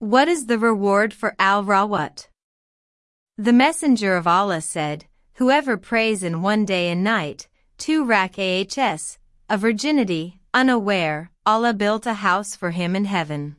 What is the reward for al-Rawat? The Messenger of Allah said, Whoever prays in one day and night, two rak ahs, a virginity, unaware, Allah built a house for him in heaven.